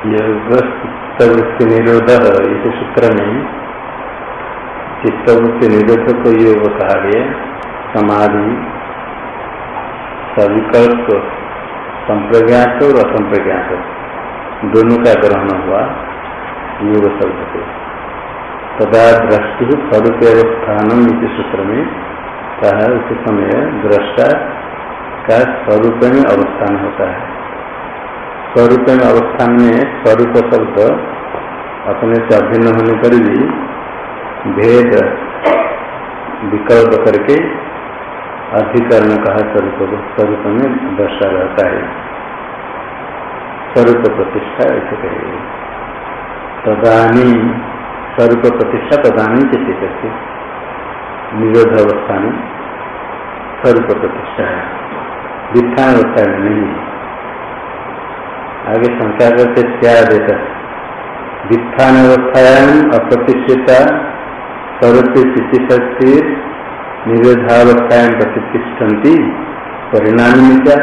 चित्तवृत्ति निरोध इस सूत्र में चित्तवृत्ति निरोध को योग कहा गया समाधि, सविकल्प, संप्रज्ञात और असंप्रज्ञात दोनों का ग्रहण हुआ योग शब्द से तदा दृष्टि स्वरूप अवस्थान इस सूत्र में कहा उस समय दृष्टा का स्वरूप में अवस्थान होता है। स्वरूप में अवस्थान में स्वरूप शब्द अपने से अभिन्न होने पर भी भेद विकल्प करके अधिकरण कहा स्वरूप स्वरूप में दर्शा रहता है। स्वरूप प्रतिष्ठा ऐसे कहेगी। तदानी स्वरूप प्रतिष्ठा तदानी किसी करती निरोध अवस्था में स्वरूप प्रतिष्ठा है। वित्थान अवस्था में नहीं आगे शंका करते क्या देता वित्थान अवस्थायाम स्थिति शक्ति निरोधावस्थायाम प्रतिष्ठन्ति, परिणाम क्या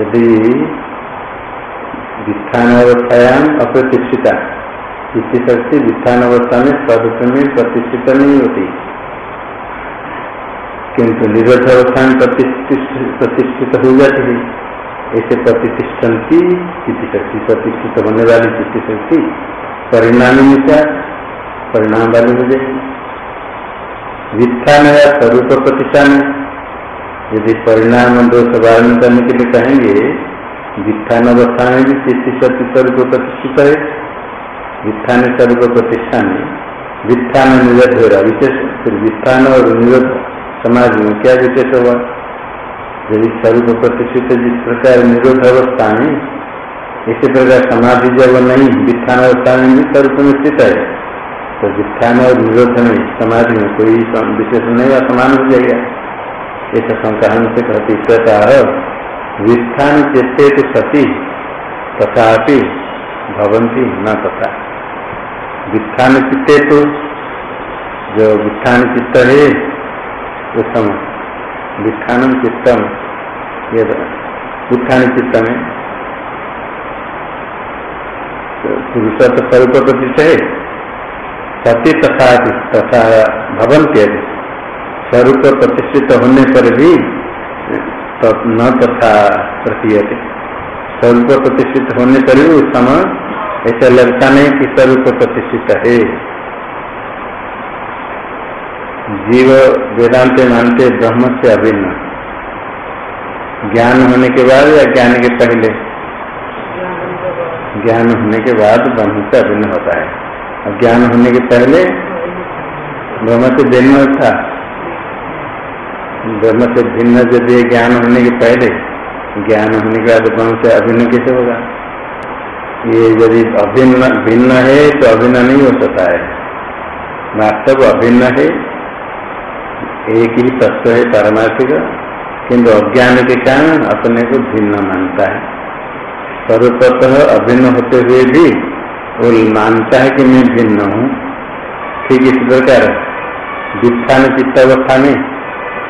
यदि वित्थान अवस्थायाम अप्रतिष्ठिता इसी शक्ति वित्थान अवस्था में स्वरूप में प्रतिष्ठित नहीं होती। किंतु निरोध अवस्था में प्रतिष्ठित हो जाती है। ऐसे प्रतिष्ठन्ति चित्ती शक्ति, प्रतिष्ठित होने वाली चित्ती शक्ति, परिणाम क्या परिणाम वाली हो जाएगी वित्थान या स्वरूप प्रतिष्ठान यदि परिणाम दोष वारण करने के लिए कहेंगे वित्थान अवस्था में भी चित्ती शक्ति स्वरूप प्रतिष्ठित है। वित्थान स्वरूप प्रतिष्ठा में वित्थान निरोध हो रहा, विशेष, फिर वित्थान और निरोध समाज में क्या विशेष होगा? यदि स्वरूप प्रतिष्ठित जिस प्रकार निरोध अवस्था में, इसी प्रकार समाधि जब नहीं वित्थान अवस्था में भी स्वरूप में स्थित है तो वित्थान और निरोध में, समाधि में कोई विशेष नहीं, असमान हो जाएगा। ऐसा शंका से कहती प्रकार वित्थान चेते सती तथा भवंती न तथा। वित्थान चित्ते तो जो वित्थान चित्त है, उत्तम। वित्थान चित्तम। ये उत्थान चित्त में। तो स्वरूप प्रतिष्ठ है। सती तथा तथा भवन के स्वरूप प्रतिष्ठित होने पर भी तो न तथा प्रतीयते। स्वरूप प्रतिष्ठित होने पर भी उस समय ऐसा लगता नहीं कि स्वरूप प्रतिष्ठित है। जीव वेदांत मानते ब्रह्म से अभिन्न। ज्ञान होने के बाद या ज्ञान के पहले? ज्ञान होने के बाद ब्रह्म से अभिन्न होता है। और ज्ञान होने के पहले ब्रह्म से भिन्न था। ब्रह्म से भिन्न यदि ज्ञान होने के पहले, ज्ञान होने के बाद ब्रह्म से अभिन्न कैसे होगा? ये यदि अभिन्न भिन्न है तो अभिन्न नहीं हो सकता है। वास्तव अभिन्न है, एक ही तत्व है पारमार्थिक। किंतु अज्ञान के कारण अपने को भिन्न मानता है। सर्वतः अभिन्न होते हुए भी वो मानता है कि मैं भिन्न हूँ। ठीक इस प्रकार वित्थान चित्तावस्था में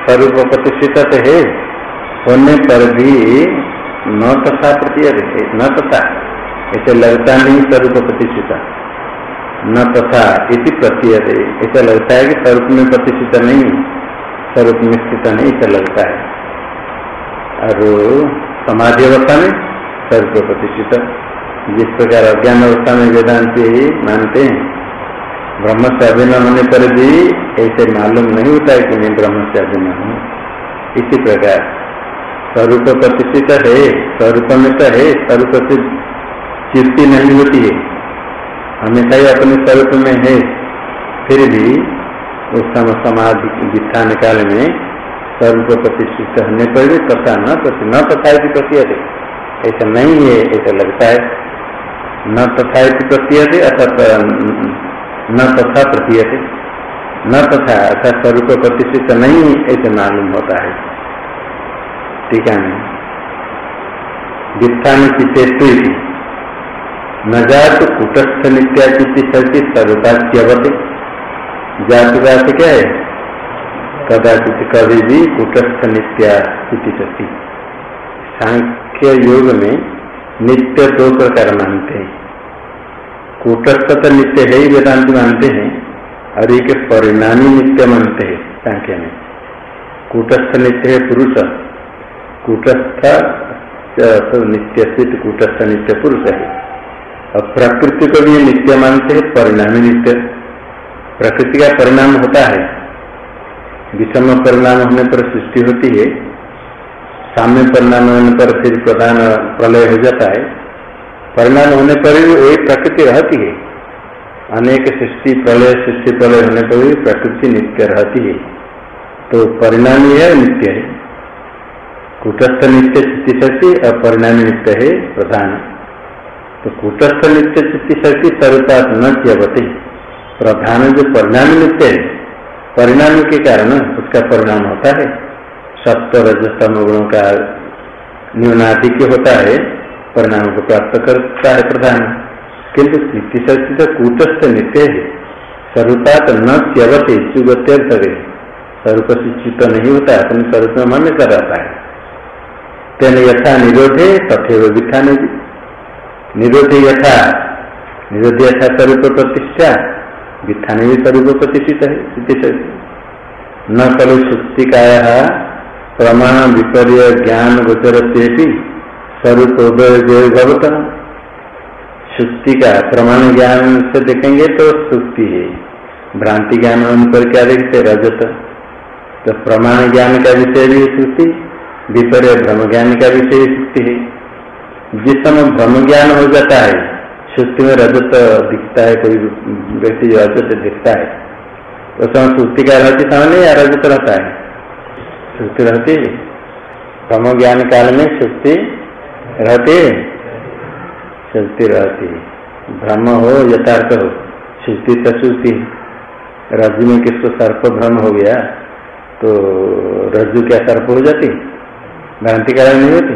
स्वरूप प्रतिष्ठित है, होने पर भी न तथा प्रतीय न तथा, ऐसे लगता नहीं स्वरूप प्रतिष्ठित। न तथा इसी प्रतीय ऐसा लगता है कि स्वरूप में प्रतिष्ठित नहीं, स्वरूप में स्थित नहीं, ऐसा लगता है। और समाधि अवस्था में स्वरूप प्रतिष्ठित। जिस प्रकार अज्ञान अवस्था में वेदांति मानते हैं। ब्रह्म से अभिन्न होने पर भी ऐसे मालूम नहीं होता है कि मैं ब्रह्म से अभिन्न हूँ। इसी प्रकार स्वरूप प्रतिष्ठित है, स्वरूप में तो है, स्वरूप से चित्ती नहीं होती है। हमेशा ही अपने स्वरूप में है। फिर भी उस समय समाधि वित्थान काल में स्वरूप प्रतिष्ठित होने पर भी तथा न प्रति न तथा प्रतीयते ऐसा नहीं है, ऐसा लगता है। न तथा प्रतीयते अथवा न तथा प्रतीयते। न तथा अर्थात स्वरूप प्रतिष्ठित नहीं, ऐसे मालूम होता है। ठीक है। वित्थान की चेतु न जात कुटस्थ नित्याचिति सती सर्वताच्यवत जात जात क्या है? कदाचित कभी भी कुटस्थ नित्या सती। सांख्य योग में नित्य दो प्रकार मानते हैं। कूटस्थ तो नित्य है ही वेदांत मानते हैं, और एक परिणामी नित्य मानते हैं सांख्य में। कूटस्थ नित्य है पुरुष। कूटस्थ नित्य स्थित कूटस्थ नित्य पुरुष है। और प्रकृति को भी नित्य मानते हैं, परिणामी नित्य। प्रकृति का परिणाम होता है। विषम परिणाम होने पर सृष्टि होती है, साम्य परिणाम होने पर फिर प्रधान प्रलय हो जाता है। परिणाम होने पर भी वही प्रकृति रहती है। अनेक सृष्टि, प्रलय सृष्टि, प्रलय होने पर भी प्रकृति नित्य रहती है। तो परिणामी है नित्य है। कुटस्थ नित्य चित्ती शक्ति और परिणामी नित्य है, प्रधान। तो कुटस्थ नित्य चित्ती शक्ति सर्वता न कियावती प्रधान जो परिणामी नित्य है परिणाम के कारण उसका परिणाम होता है। सप्त रजस्तम गुणों का न्यूनाधिक होता है, परिणाम को प्राप्त करता है प्रधान। किंतु चित्ती शक्ति तो कूटस्थ नित्य है। स्वरूपात न त्यवती चुगत्यर्थ स्वरूप से नहीं होता, अपने स्वरूप में मन कर रहता है। तेन यथा निरोधे तथे विखाने निरोधे यथा निरोधे यथा स्वरूप प्रतिष्ठा। वित्थान भी स्वरूप प्रतिष्ठित है न खलु सुक्तिकाया प्रमाण विपर्य ज्ञान गोचर से स्वरूप भवत। सुक्ति का प्रमाण ज्ञान से देखेंगे तो सुक्ति है। भ्रांति ज्ञान पर क्या देखते रजत। तो प्रमाण ज्ञान का विषय भी सुक्ति विपर्य ब्रह्म ज्ञान का विषय सुक्ति है। जिस समय ब्रह्म ज्ञान हो जाता है सुक्ति में रजत दिखता है, कोई व्यक्ति जो रजत दिखता है। तो समय सुक्ति का रहती समय या रजत रहता है? सुक्ति रहती है। ज्ञान काल में सुक्ति रहती है। सुक्ति रहती भ्रम हो, यथार्थ हो सुक्ति तो सुक्ति रज्जु में किसको सर्प भ्रम हो गया तो रज्जु क्या सर्प हो जाती? भ्रांति कारण नहीं होती?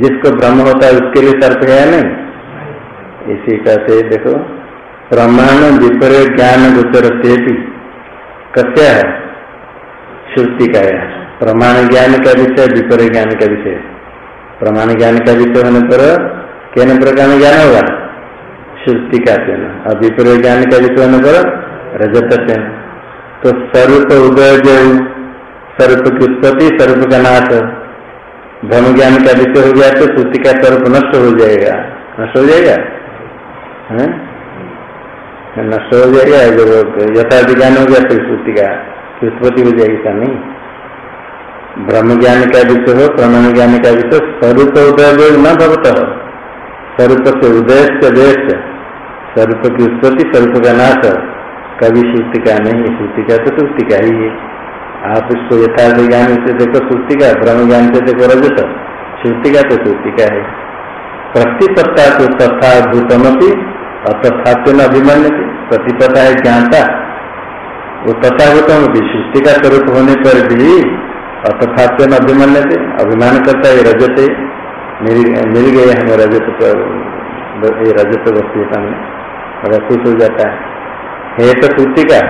जिसको ब्रह्म होता है, उसके लिए सर्प है नहीं? इसी कहते देखो। प्रमाण विपर्य ज्ञान गोचर से भी कत्या है? श्रुति का है। प्रमाण ज्ञान का विषय विपर्य ज्ञान का विषय। प्रमाण ज्ञान का विषय होने पर कहने प्रकार ज्ञान होगा? श्रुति का चयन और विपर्य ज्ञान का विषय होने पर रजत चयन तो स्वरूप उदय जो, स्वरूप की उत्पत्ति स्वरूप का नाश। धर्म ज्ञान का विषय हो गया तो श्रुति का स्वरूप नष्ट हो जाएगा। नष्ट हो जाएगा? नष्ट हो जाएगा जब यथार्थ ज्ञान हो गया तो श्रुति का उत्पत्ति हो जाएगी क्या नहीं। ब्रह्म ज्ञान का विषय हो प्रमाण ज्ञान का विषय स्वरूप उदय न भवत स्वरूप से उदय से देश स्वरूप की उत्पत्ति, स्वरूप का नाश कभी श्रुति का नहीं श्रुति का तो श्रुति का ही है। आप इसको यथार्थ ज्ञान से देखो श्रुति का ब्रह्म ज्ञान से देखो, रजत श्रुति का तो श्रुति का है। प्रतिपत्ता तो तथा भूतमपी और तथात्व अभिमान्य प्रतिपत्ता है ज्ञानता वो तथा भूतम भी सृष्टि का स्वरूप होने पर भी और तथात्व अभिमान्य थे अभिमान करता है रजत। मिल गए हमें रजत ये रजत वस्तु सामने। अगर खुश हो जाता है। हे तो श्रुति का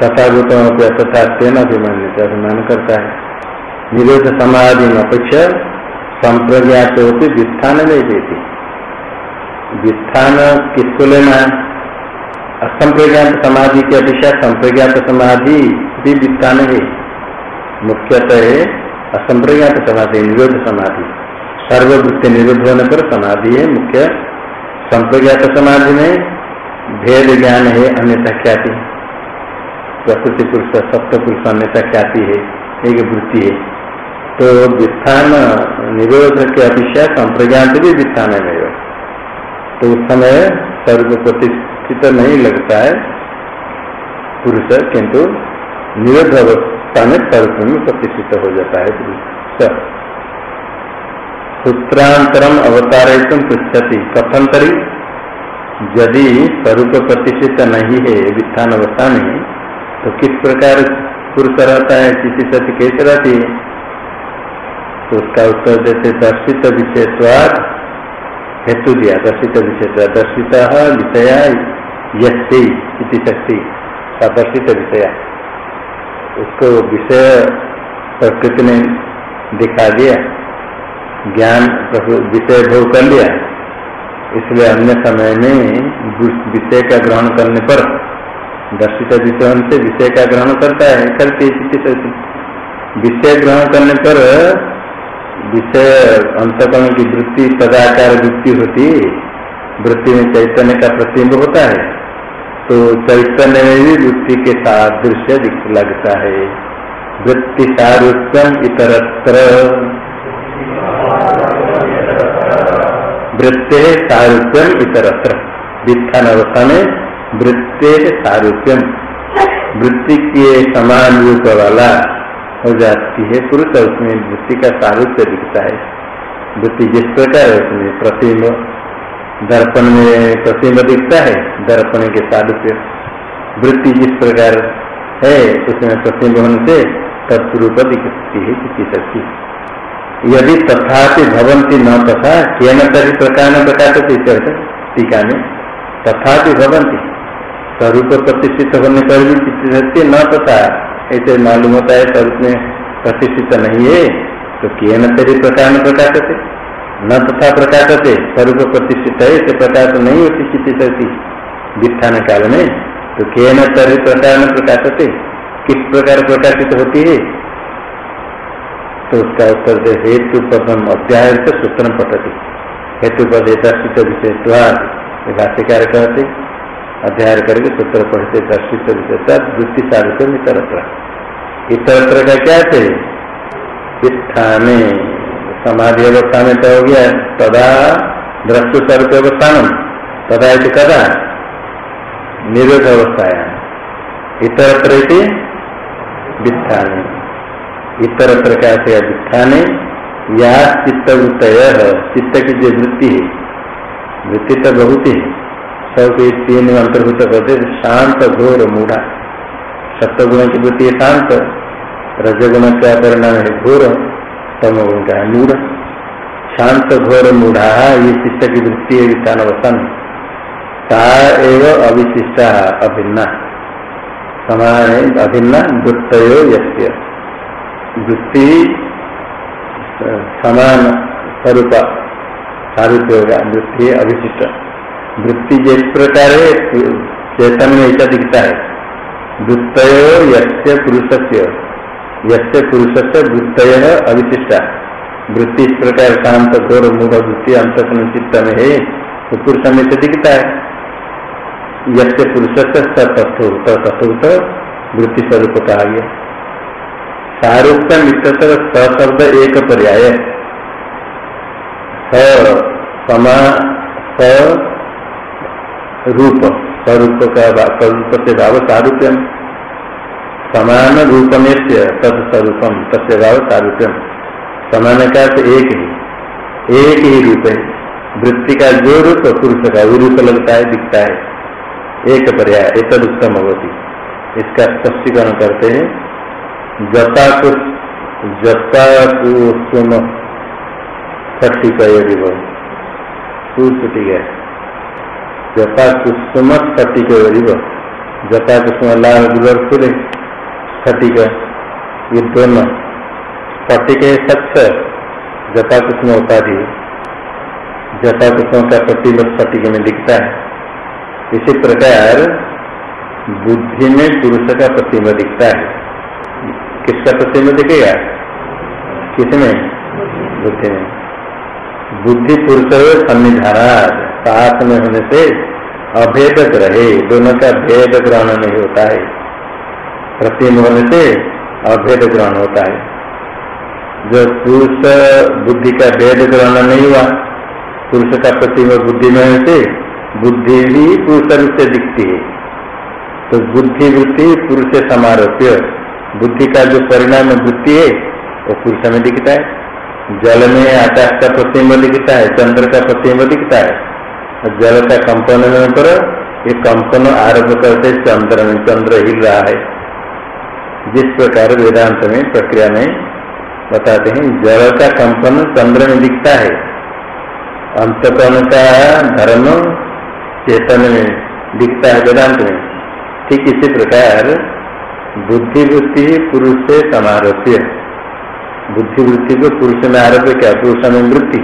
तथा भूतम तथा तेन अभिमान अभिमान करता है निरोध समाधि अपेक्षा संप्रज्ञा संप्रज्ञात होती वित्थान नहीं देती। वित्थान किसको लेना असंप्रज्ञात समाधि की अपेक्षा संप्रज्ञात समाधि भी वित्थान है। मुख्यतः है असंप्रज्ञात समाधि, निरोध समाधि। सर्ववृत्ति निरोध होने पर समाधि है मुख्य। संप्रज्ञात समाधि में भेद ज्ञान है, अन्यथा ख्याति। प्रकृति पुरुष, सप्त पुरुष अन्यता ख्याति है, एक वृत्ति है। तो वित्थान निरोध के अपेक्षा संप्रज्ञात भी वित्थान है। तो उस समय सर्व प्रतिष्ठित नहीं लगता है पुरुष, किंतु निरोध अवस्था में सर्व में प्रतिष्ठित हो जाता है पुरुष। सूत्रांतरम अवतार पृछति कथंतरी, यदि स्वरूप प्रतिष्ठित नहीं है, वित्थान अवस्था में तो किस प्रकार पुरुष रहता है, किसी सती कैसे रहती है? तो उसका उत्तर देते, दर्शित विषयत्वाद हेतु दिया दर्शित विषय दर्शित विषया यस्ती शक्ति सदर्शित विषय उसको विषय प्रकृति ने दिखा दिया, ज्ञान विषय भोग कर लिया। इसलिए अन्य समय में विषय का ग्रहण करने पर, दर्शित विषय से विषय का ग्रहण करता है, करती विषय ग्रहण करने पर विषय अंतकरण की वृत्ति सदाकार वृत्ति होती। वृत्ति में चैतन्य का प्रतिम्ब होता है। तो चैतन्य में भी वृत्ति के साथ सादृश्य लगता है। वृत्ति सारूप्यम इतरत्र। वृत्ते सारूप्यम इतरत्र। वित्थान अवस्था में वृत्ते सारूप्यम वृत्ति के समान रूप वाला हो जाती है, पुरुष उसमें वृत्ति का सारूप्य दिखता है। वृत्ति जिस प्रकार है, उसमें प्रतिम्ब दर्पण में प्रतिम्ब दिखता है, दर्पण के सारूप्य। वृत्ति जिस प्रकार है, उसमें प्रतिम्ब होने से तत्रूप दिखती है किसी शक्ति। यदि तथा भवंती न तथा के न तरी प्रकार न प्रकाश टीका में तथा भवंती, स्वरूप प्रतिष्ठित होने पर भी शक्ति न तथा ऐसे मालूम होता है स्वरूप में प्रतिष्ठित नहीं है तो किए न तेरी प्रकार में प्रकाशते न तथा प्रकाशते स्वरूप प्रतिष्ठित है ऐसे प्रकाश नहीं होती चित्ती शक्ति वित्थान काल में। तो किए न तेरी प्रकार में प्रकाशते किस प्रकार प्रकाशित होती है? तो उसका उत्तर दे, हेतु पदम अध्याय सूत्र पटती हेतु पद दर्शित विषय भाष्यकार कहते अध्याय करके सूत्र पढ़ते दर्शित वृत्ति साधुत्व इतरत्र इतरत्र का क्या थे? स्थाने समाधि अवस्था में तो हो गया, तदा दृष्टु स्वरूप अवस्थान तदा इति कदा निरोध अवस्थाया इतरत्र इतरत्र का से वित्थाने या चित्तवृत्त चित्त की जो वृत्ति है, वृत्ति तो बहुत ही। सबके तीन अंतर्भूत करते शांत घोर मूढ़ा। सप्तगुण की वृत्ति शांत रजगुण का परिणाम है घोर तम गुण का मूढ़ शांत घोर मूढ़ा, ये चित्त की वृत्ति है वित्तान वसन ता एवं अविशिष्टा, अभिन्ना। समान अभिन्ना वृत्तो यस्य। वृत्ति समान स्वरूप सारूप्य होगा वृत्ति अविशिष्ट। वृत्ति जिस प्रकार है, चेतन में ऐसा दिखता है। वृत्त से यस्य पुरुष से वृत्त अविशिष्टा। वृत्ति इस प्रकार शांत, घोर, मूढ़ वृत्ति अंत चित्त में है तो पुरुष में से दिखता है। यस्य पुरुष से तत्वत तत्वत वृत्ति स्वरूप कहा गया सारूप्य मित्र शब्द एक पर्याय समा रूप, स्वरूप का स्वरूप से भाव सारूप्यम। समान रूपम तत्स्वरूपम, तस्य भाव सारूप्यम। समान का एक ही एक ही रूप है। वृत्ति का जो रूप, पुरुष का वो रूप लगता है, दिखता है। एक पर्याय एक उत्तम होती इसका स्पष्टीकरण करते हैं। जता कुछ जता कुसुम छठी का ये विभव। सुटी है। जता कुसुम स्फटिक जता कुसुम लाल गुलर फूले स्फटिक ये दोनों स्फटिक सच्च जता कुसुम उपाधि जता कुसुम का प्रतिबद्ध स्फटिक में दिखता है। इसी प्रकार बुद्धि में पुरुष का प्रतिम्ब दिखता है। किसका प्रतिम्ब दिखेगा किसमें? बुद्धि में। बुद्धि पुरुष सन्निधारा साथ में होने से अभेद ग्रहे, दोनों का भेद ग्रहण नहीं होता है। प्रतिम होने से अभेद ग्रहण होता है। जो पुरुष बुद्धि का भेद ग्रहण नहीं हुआ, पुरुष का प्रतिम बुद्धि में होने से बुद्धि भी पुरुष रूप से दिखती है। तो बुद्धि वृत्ति पुरुष समारोप्य, बुद्धि का जो परिणाम वृत्ति है, वो पुरुष में दिखता है। जल में आकाश का प्रतिम्ब दिखता है, चंद्र का प्रतिम्ब दिखता है। जल का कंपन होने पर ये कंपन आरंभ करते चंद्र में, चंद्र हिल रहा है। जिस प्रकार वेदांत में प्रक्रिया में बताते हैं जल का कंपन चंद्र में दिखता है। अंतकरण का धर्म चेतन में दिखता है वेदांत में। ठीक इसी प्रकार बुद्धि वृत्ति पुरुष से समारोप्य। बुद्धि वृत्ति को पुरुष में आरोप क्या, पुरुष में वृत्ति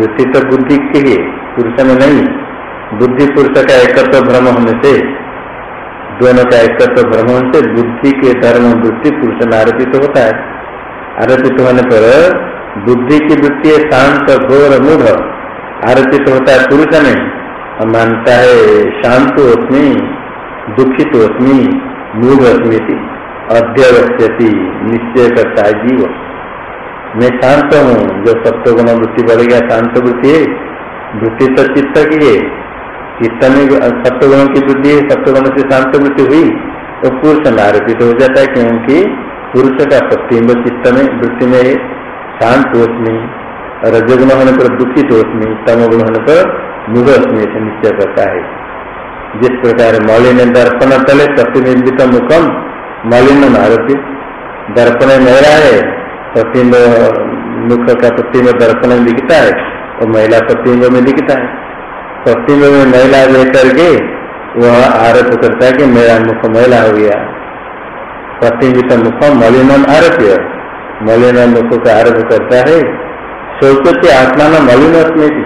वृत्ति तो बुद्धि की है पुरुष में नहीं, बुद्धि पुरुष का एकत्व भ्रम होने से, दोनों का एकत्व भ्रम होने से बुद्धि के धर्म वृत्ति पुरुष में आरोपित तो होता है। आरोपित तो होने पर बुद्धि की वृत्ति शांत, घोर, मूढ़। आरोपित तो होता है पुरुष में, और मानता है शांत अस्मी दुखित अस्मी मूढ़ अस्मी अध्यवस्थ्यति निश्चय करता है जीव। मैं शांत हूँ, जो सत्वगुण वृत्ति बढ़ेगा शांत वृत्ति है। वृत्ति तो चित्त की है। चित्त में सत्वगुण की वृद्धि है, सत्वगुण से शांत वृत्ति हुई तो पुरुष में आरोपित हो जाता है क्योंकि पुरुष का प्रतिम्ब चित्त में, वृत्ति में शांत होस्मी रजगुण होने पर दुखित होस्मी तमगुण होने पर मुग अस्मी से निश्चय करता है। जिस प्रकार मौलिन दर्पण तले प्रतिनिधित मुखम मौलिन आरोपी दर्पण मेरा है प्रतिम्ब मुख का प्रतिम्ब दर्पण में दिखता है और महिला प्रतिम्ब में दिखता है। प्रतिम्ब में महिला लेकर के वह आरोप करता है कि मेरा मुख महिला हो गया। प्रतिम्बित मुख मलिनम आरोप्य मलिन मुख का आरोप करता है सोचते आत्मा न मलिन स्मृति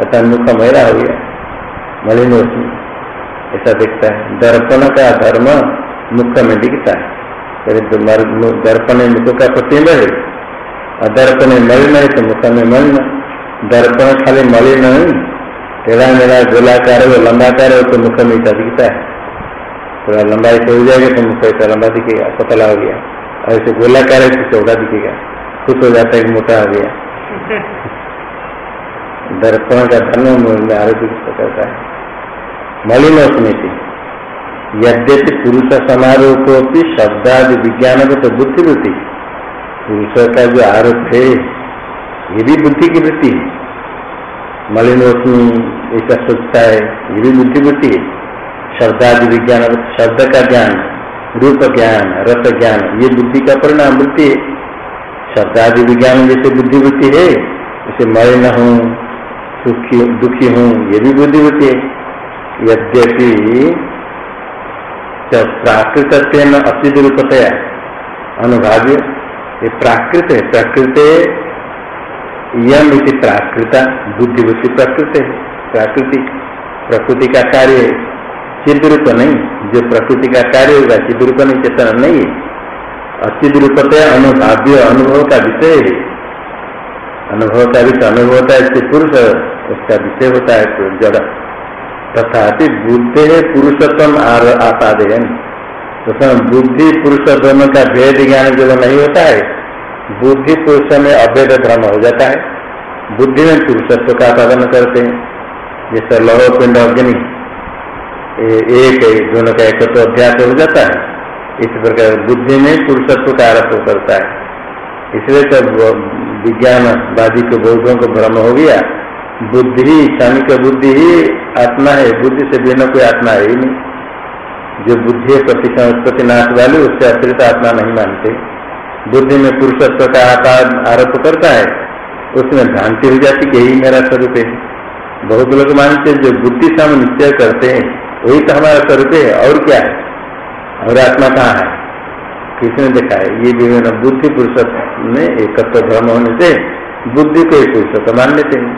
अतः मुख महिला हो गया। मलिन ऐसा दिखता है। दर्पण का धर्म मुख में दिखता है। दर्पण मुख का प्रतिम्ब है। दर्पण मलिन है तो मुख में मलिन। दर्पण खाली मलिन नहीं। टेढ़ा मेरा गोलाकार हो लंबाकार हो तो मुख में ऐसा दिखता है। थोड़ा लंबाई से हो जाएगा तो मुख ऐसा लंबा दिखेगा पतला हो गया। और ऐसे गोलाकार है तो चौड़ा दिखेगा। खुश हो जाता है कि मोटा हो गया। दर्पण का धर्म आरोग्य करता है। मलिन स्मृति यद्यपि पुरुष समारोह को भी शब्दादि विज्ञान को तो बुद्धि बुद्धि पुरुष का जो आरोप है ये भी बुद्धि की वृत्ति है। मलिनोष्मी ऐसा सोचता है, ये भी बुद्धि वृत्ति है। शब्दादि विज्ञान, शब्द का ज्ञान, रूप ज्ञान, रस ज्ञान, ये बुद्धि का परिणाम वृत्ति है। शब्दादि विज्ञान जैसे बुद्धि वृत्ति है, जैसे मलिन हूँ, सुखी, दुखी हूँ, ये भी बुद्धि वृत्ति है। यद्यपि प्राकृत असिध रूपतया, अनुभाव्य, ये प्राकृत है। प्रकृत यम इति प्राकृता बुद्धिवृत्ति प्रकृत है प्राकृति, प्रकृति का कार्य चिद रूप नहीं, जो प्रकृति का कार्य होगा चिद रूप नहीं, चेतना नहीं। है अचिद रूपतया अनुभाव्य अनुभव का विषय है। अनुभव का विषय, अनुभव होता है, इससे पुरुष, उसका विषय होता है जड़। तथा बुद्धि है पुरुषोत्तम आपादयन। तो बुद्धि पुरुष दोनों का भेद ज्ञान जो नहीं होता है बुद्धि पुरुष में अभेद भ्रम हो जाता है। बुद्धि में पुरुषत्व का आपादन करते हैं। जैसे लौह पिंड अग्नि एक दोनों का एक तो अध्यास हो जाता है। इस प्रकार बुद्धि में पुरुषत्व का आरोप करता है। इसलिए तो विज्ञानवादी के बौद्धों को भ्रम हो गया, बुद्धि क्षणिक बुद्धि ही आत्मा है। बुद्धि से बिना कोई आत्मा है ही नहीं। जो बुद्धि है उत्पत्ति नाश वाली, उससे अतिरिक्त आत्मा नहीं मानते। बुद्धि में पुरुषत्व का आरोप करता है, उसमें भ्रांति हो जाती कि यही मेरा स्वरूप है। बहुत लोग मानते जो बुद्धि से हम निश्चय करते हैं, वही तो हमारा स्वरूप है, और क्या है? और आत्मा कहाँ है? किसने देखा है? ये विभिन्न बुद्धि पुरुषत्व में एकत्व भ्रम होने से बुद्धि को एक पुरुषत्व मान लेते हैं।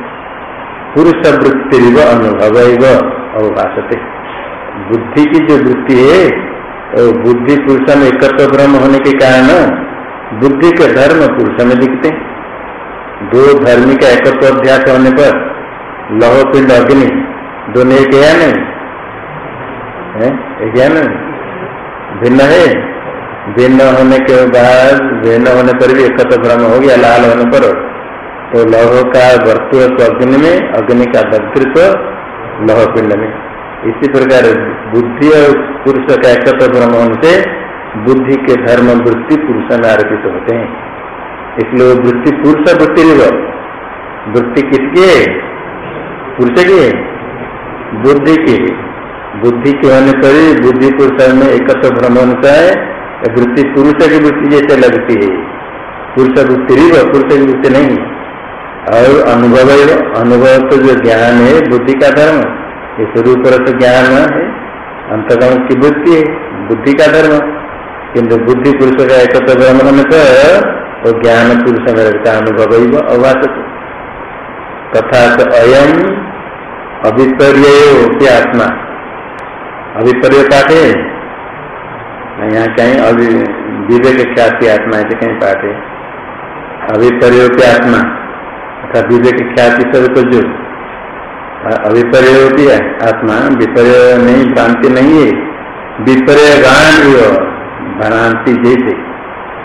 पुरुष वृत्ति व अनुभव अवभाषते बुद्धि की जो वृत्ति है बुद्धि पुरुष में एकत्व ब्रह्म होने के कारण बुद्धि के धर्म पुरुष में दिखते दो धर्मी का एकत्व अध्यास होने पर लौह पिंड अग्नि, दोनों एक है नहीं? है? एक है भिन्न है। भिन्न होने के बाद, भिन्न होने पर भी एकत्र भ्रम हो गया, लाल होने पर। तो लौह का वर्तुत्व अग्नि में, अग्नि का दग्धृत्व लौह पिंड में। इसी प्रकार बुद्धि और पुरुष का एकत्र भ्रम होने से बुद्धि के धर्म, वृत्ति, पुरुष में आरोपित होते हैं। इसलिए वो वृत्ति पुरुष वृत्ति वृत्ति किसकी पुरुष की बुद्धि की बुद्धि के होने पर बुद्धि पुरुष में एकत्र भ्रम होता है वृत्ति पुरुष की वृत्ति जैसे लगती है। पुरुष वृत्ति पुरुष की वृत्ति नहीं। और अनुभव अनुभव तो जो ज्ञान है, बुद्धि का धर्म ये स्वरूप ज्ञान है। अंतगम की बुद्धि है, बुद्धि का धर्म। किंतु बुद्धि पुरुष का एकत्र ब्रह्म में तो और ज्ञान पुरुष में रहता अनुभव अवास तथा तो अयम अभिपर्य आत्मा। अभिपर्य पाठ यहाँ कहीं अभी विवेक ख्याति आत्मा है कहीं पाठ है। अभिपर्य आत्मा। अर्थात विवेक ख्याति सब तो जो। अभिपर्य होती है आत्मा। विपर्य नहीं, भ्रांति नहीं है। विपर्य गान भ्रांति जैसे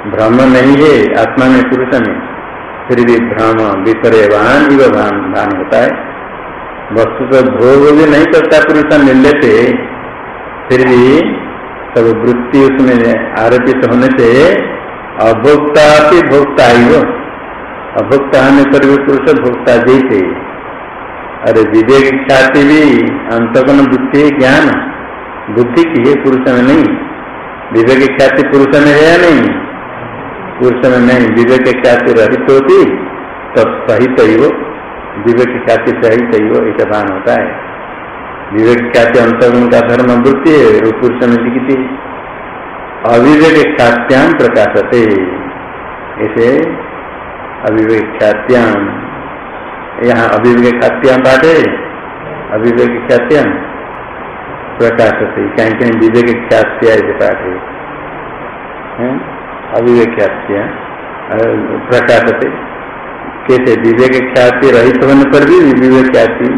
भ्रम नहीं है, आत्मा में पुरुष में फिर भी भ्रम विपर्यवान इव भान होता है। वस्तु तो भोग भी नहीं करता पुरुष निर्लेप फिर भी सब वृत्ति उसमें आरोपित होने से अभोक्ता भी भोक्ता ही हो। अभोक्ता होने पर भी पुरुष भोक्ता जैसे अरे विवेक ख्याति भी अंतगुण बुद्धि ज्ञान बुद्धि की है, पुरुष में नहीं। विवेक ख्याति पुरुष में है या नहीं? पुरुष में नहीं। विवेक ख्याति रहित होती, तब सहित ही हो विवेक ख्याति सहित ही हो ऐसा भान होता है। विवेक ख्याति अंतगुण का धर्म वृत्ति है पुरुष में दिखती अविवेक ख्यात्याम प्रकाशते। ऐसे अविवेक ख्यात्याम यहाँ अभिवेक खात्याम पाठ है अभिवेक ख्यात्याम प्रकाश से कहीं कहीं विवेक ख्यात्या ऐसे पाठ है? अभिवेक ख्यात्या प्रकाश से कैसे? विवेक ख्याति रहित होने पर भी विवेक ख्याति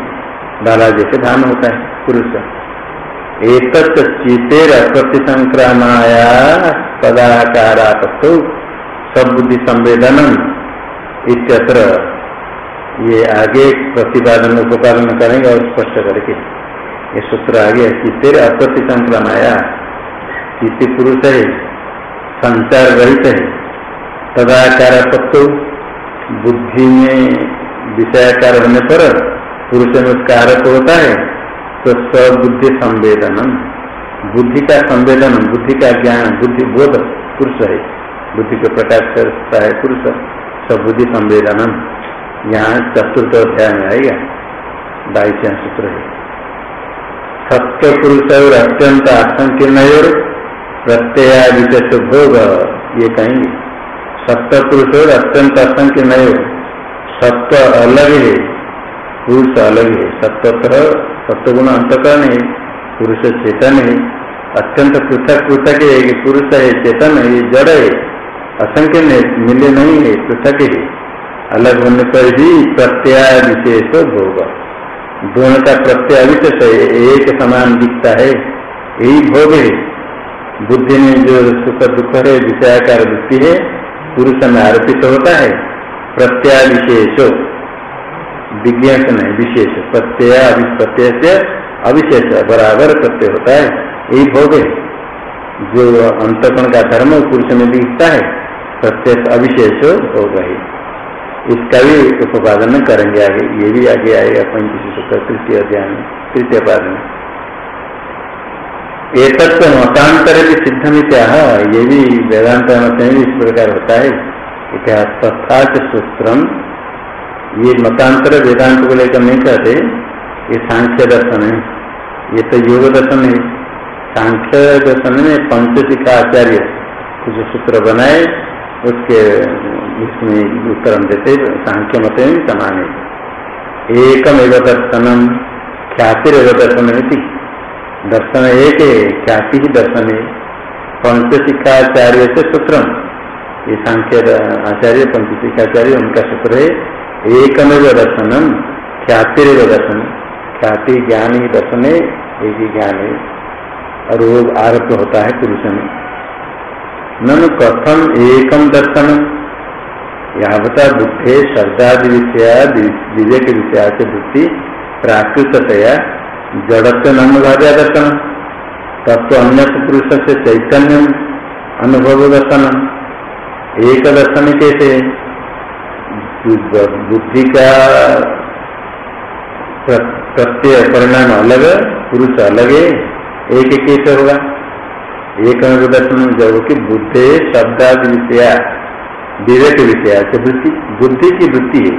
बाला जैसे भान होता है, पुरुष। एक चितेर अप्रति संक्रामाया पदाकारा तत्व सब बुद्धि संवेदन इत्यत्र ये आगे प्रतिपादन उपादन करेंगे और स्पष्ट करके ये सूत्र आ गया कि तेरे अप्रति संक्रम आया चित्त पुरुष है, संचार रहित है तदाकार तत्व बुद्धि में विषयाकार होने पर पुरुष में कारक होता है तो स्वबुद्धि संवेदन बुद्धि का संवेदन बुद्धि का ज्ञान, बुद्धि बोध पुरुष है। बुद्धि को प्रकाश करता है पुरुष स्वबुद्धि संवेदन यहाँ चतुर्थ अध्याय में आएगा बाईस सूत्र है। सत्य पुरुष और अत्यंत आसंकीर्ण और प्रत्यय विशेष भोग ये कहेंगे। सत्य पुरुष और अत्यंत असंकीर्ण सत्य अलग है पुरुष अलग है सत्य सत्य गुण अंतकरण है पुरुष चेतन है अत्यंत पृथक पृथक है कि पुरुष है चेतन है ये जड़ है असंकीर्ण है मिले नहीं है, पृथक है। अलग होने पर ही प्रत्यय विशेष भोग दोनों का प्रत्यय विशेष है एक समान दिखता है। यही भोग है। बुद्धि में जो सुख दुख है, विषयाकार वृत्ति है, पुरुष में आरोपित होता है। प्रत्यय विशेष विज्ञान से नहीं, विशेष। प्रत्यय प्रत्यय से अविशेष, बराबर प्रत्यय होता है। यही भोग है। जो अंतकण का धर्म पुरुष में दिखता है, प्रत्यय अविशेष है। इसका भी उपादन करेंगे आगे, ये भी आगे आएगा पंचीस सूत्र तृतीय अध्याय में, तृतीय पाद में। एक तो मतांतर भी सिद्ध मित्या ये भी वेदांत मत में भी इस प्रकार होता है। इतिहास तथा सूत्रम, ये मतांतर वेदांत को लेकर नहीं कहते, ये सांख्य दर्शन है। ये तो योग दर्शन है। सांख्य दर्शन में पंचशिखा आचार्य कुछ सूत्र बनाए, उसके इसमें उत्तर देते सांख्य मत में समान। है एकम एवं दर्शनम ख्याति दर्शन दर्शन एक है, ख्याति ही दर्शन है। से सूत्र ये सांख्य आचार्य पंच उनका सूत्र है, एकमेव दर्शनम ख्याति दर्शन ख्याति ज्ञान ही दर्शन है, एक ही ज्ञान है। और वो आरोप होता है पुरुष में। नन कथम एकम दर्शन यावता बुद्धे शब्दादि विषया विवेक विषया से वृत्ति प्राकृतया जड़त्व न भाव्या दर्शन। तत्व अन्य पुरुष से चैतन्य, अनुभव दर्शन। एक दर्शन कैसे? बुद्धि का प्रत्यय परिणाम अलग, पुरुष अलग है एक कैसे होगा? एक दर्शन जब कि बुद्धे शब्दादि विषया। विवेक विषय से वृत्ति बुद्धि की वृत्ति है।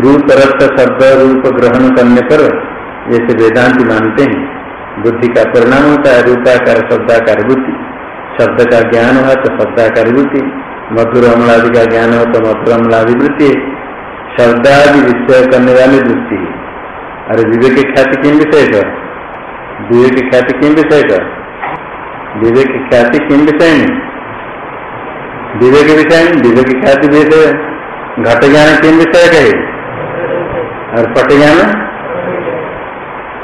रूप रक्त, शब्द, रूप ग्रहण करने पर जैसे वेदांति मानते हैं, बुद्धि का परिणाम होता है, रूपाकार, शब्दाकार वृत्ति। शब्द का ज्ञान हुआ तो शब्दाकार वृत्ति। मधुर अमलादि का ज्ञान हो तो मधुर अमलादि वृत्ति है। शब्दादि विषय करने वाली वृत्ति है। अरे विवेक ख्याति किन विषय का विवेक ख्याति किन विषय का विवेक ख्याति किन विषय में? विवेक विषय, विवेक ख्याति विषय घट ज्ञान किन विषय कहे और पट ज्ञान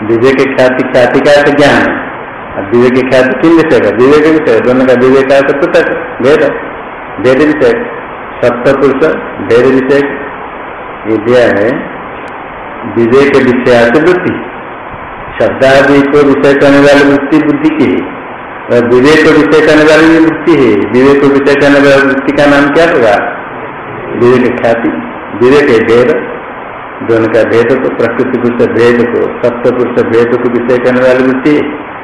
विवेक ख्याति ख्याति का ज्ञान। और विवेक ख्याति किन विषय का विवेक विषय, दोनों का विवेक का पृथक भेद भेद विषय सप्तपुरुष भेद विषय। ये दिया है, विवेक विषय वृत्ति। शब्दादि को विषय करने वाली वृत्ति बुद्धि की विवेक को विषय करने वाली वृत्ति है। विवेक को विषय करने वाली वृत्ति का नाम क्या होगा? विवेक ख्याति। विवेक है भेद। दोनों का भेद को, प्रकृति पुरुष भेद को सप्त पुरुष भेद को विषय करने वाली वृत्ति